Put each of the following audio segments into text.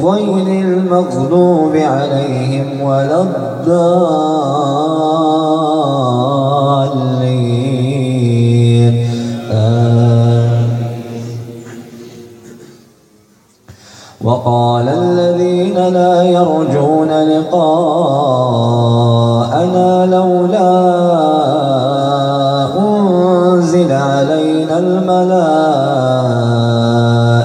غير المغضوب عليهم ولا الضالين. وقال الذين لا يرجون لقاءنا لولا أنزل علينا الملائكة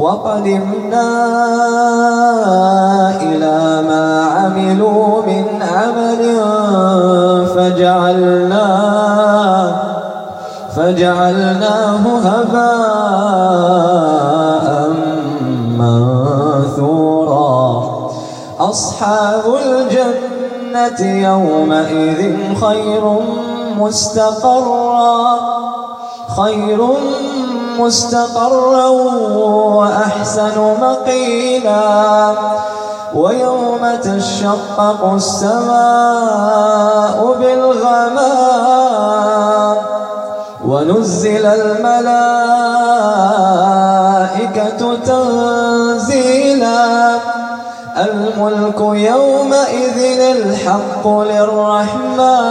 وقدمنا إلى ما عملوا من عمل فجعلناه فجعلناه هباء منثورا. أصحاب الجنة يومئذ خير مستقرا. خير مستقرا وأحسن مقيلا ويوم تشقق السماء بالغمام ونزل الملائكة تنزيلا الملك يومئذ الحق للرحمن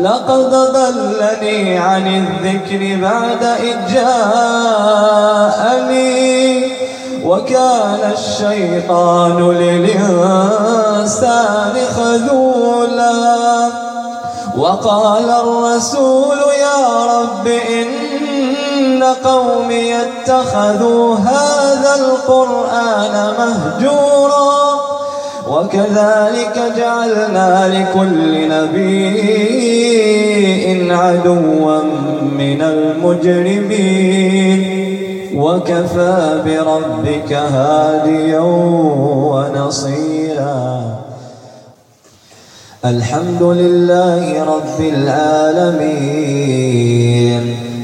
لقد ضلني عن الذكر بعد إذ جاءني وكان الشيطان للإنسان خذولا. وقال الرسول يا رب إن قومي اتخذوا هذا القرآن مهجورا. وكذلك جعلنا لكل نبي عدوا من المجرمين. وكفى بربك هاديا ونصيرا. الحمد لله رب العالمين.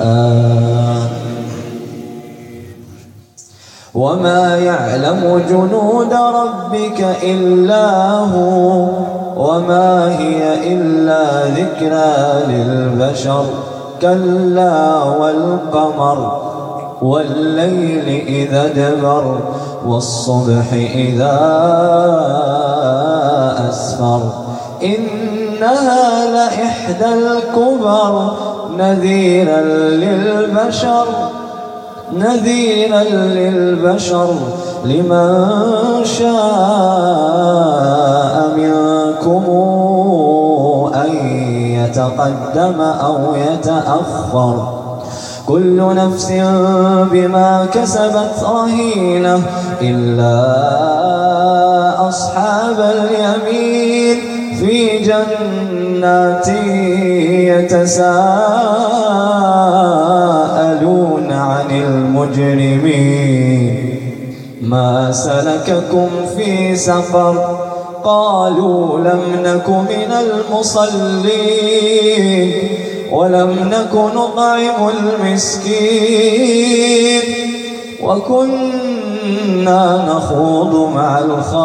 آه. وما يعلم جنود ربك إلا هو وما هي إلا ذكرى للبشر. كلا والقمر والليل إذا دبر والصبح إذا أسفر. إنها لإحدى الكبر. نذيرا للبشر نذيرا للبشر لمن شاء منكم أن يتقدم أو يتأخر. كل نفس بما كسبت رهينة إلا أصحاب اليمين. في جنات يتساءلون عن المجرمين ما سلككم في سفر؟ قالوا لم نك من المصلين ولم نك نطعم المسكين. وكنا نخوض مع الخائضين.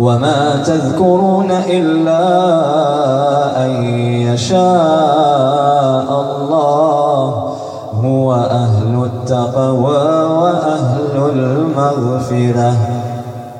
وما تذكرون إلا أن يشاء الله هو أهل التقوى وأهل المغفرة